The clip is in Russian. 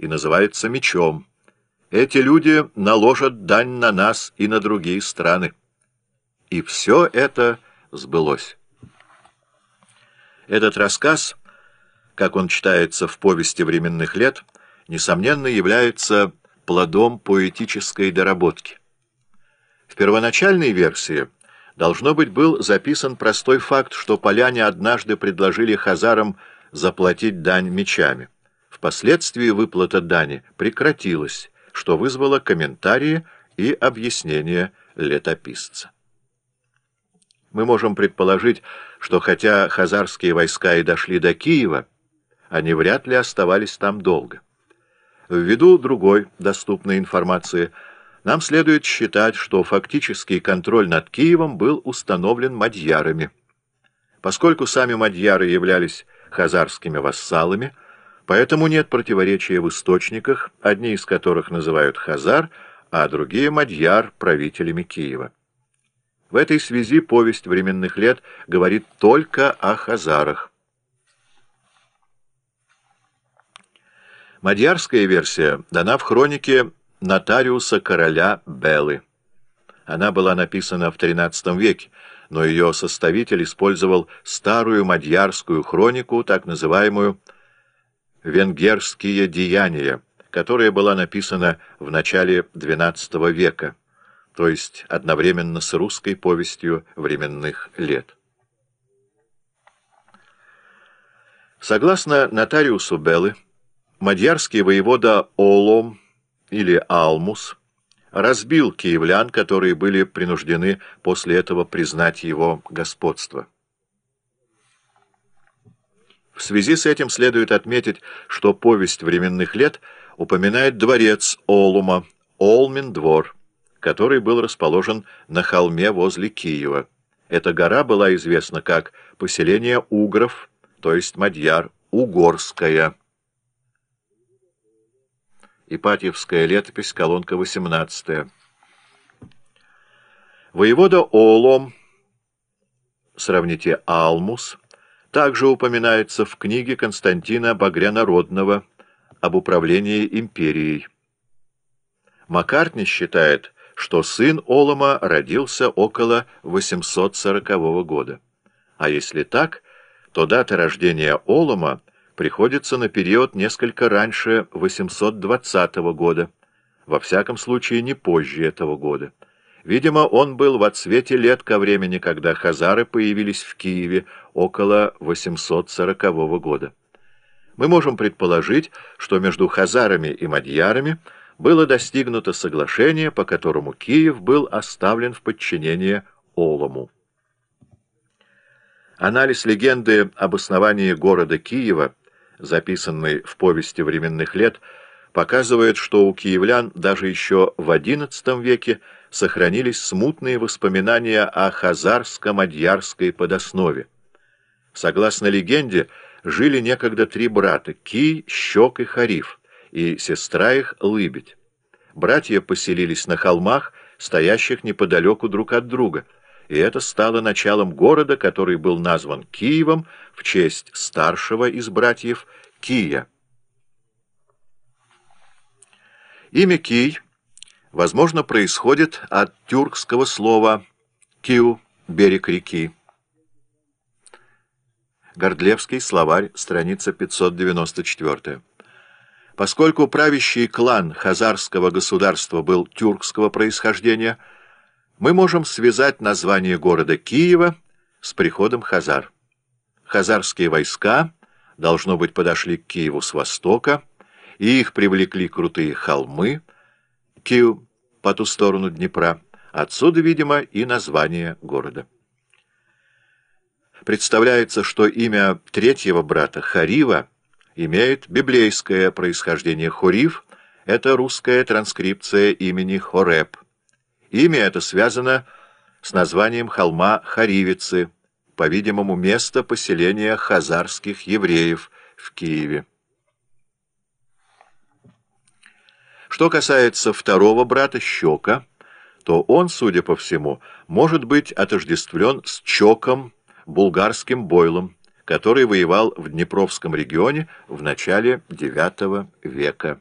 и называется мечом. Эти люди наложат дань на нас и на другие страны. И все это сбылось. Этот рассказ, как он читается в повести временных лет, несомненно является плодом поэтической доработки. В первоначальной версии должно быть был записан простой факт, что поляне однажды предложили хазарам заплатить дань мечами. Впоследствии выплата дани прекратилась, что вызвало комментарии и объяснения летописца. Мы можем предположить, что хотя хазарские войска и дошли до Киева, они вряд ли оставались там долго. Ввиду другой доступной информации, нам следует считать, что фактический контроль над Киевом был установлен мадьярами. Поскольку сами мадьяры являлись хазарскими вассалами, поэтому нет противоречия в источниках, одни из которых называют хазар, а другие мадьяр правителями Киева. В этой связи повесть временных лет говорит только о хазарах. Мадьярская версия дана в хронике нотариуса короля Беллы. Она была написана в XIII веке, но ее составитель использовал старую мадьярскую хронику, так называемую «Венгерские деяния», которая была написана в начале XII века, то есть одновременно с русской повестью временных лет. Согласно нотариусу Беллы, Мадьярский воевода Олом или Алмус разбил киевлян, которые были принуждены после этого признать его господство. В связи с этим следует отметить, что повесть временных лет упоминает дворец Олума, Олмин двор, который был расположен на холме возле Киева. Эта гора была известна как поселение угров, то есть мадьяр, Угорская. Ипатьевская летопись, колонка 18. Воевода Олом, сравните Алмус, также упоминается в книге Константина Багрянародного об управлении империей. Маккартни считает, что сын Олома родился около 840 года. А если так, то дата рождения Олома приходится на период несколько раньше 820 года, во всяком случае не позже этого года. Видимо, он был в отсвете лет ко времени, когда хазары появились в Киеве около 840 года. Мы можем предположить, что между хазарами и мадьярами было достигнуто соглашение, по которому Киев был оставлен в подчинение Олому. Анализ легенды об основании города Киева – записанный в повести временных лет, показывает, что у киевлян даже еще в XI веке сохранились смутные воспоминания о хазарско-мадьярской подоснове. Согласно легенде, жили некогда три брата — Кий, Щек и Хариф, и сестра их — Лыбедь. Братья поселились на холмах, стоящих неподалеку друг от друга — и это стало началом города, который был назван Киевом в честь старшего из братьев Кия. Имя Кий, возможно, происходит от тюркского слова «киу» — берег реки. Гордлевский словарь, страница 594. Поскольку правящий клан хазарского государства был тюркского происхождения – мы можем связать название города Киева с приходом Хазар. Хазарские войска, должно быть, подошли к Киеву с востока, и их привлекли крутые холмы, Киев по ту сторону Днепра, отсюда, видимо, и название города. Представляется, что имя третьего брата Харива имеет библейское происхождение. Хурив — это русская транскрипция имени Хореб. Имя это связано с названием холма Харивицы, по-видимому, место поселения хазарских евреев в Киеве. Что касается второго брата Щека, то он, судя по всему, может быть отождествлен с Чоком, булгарским бойлом, который воевал в Днепровском регионе в начале IX века.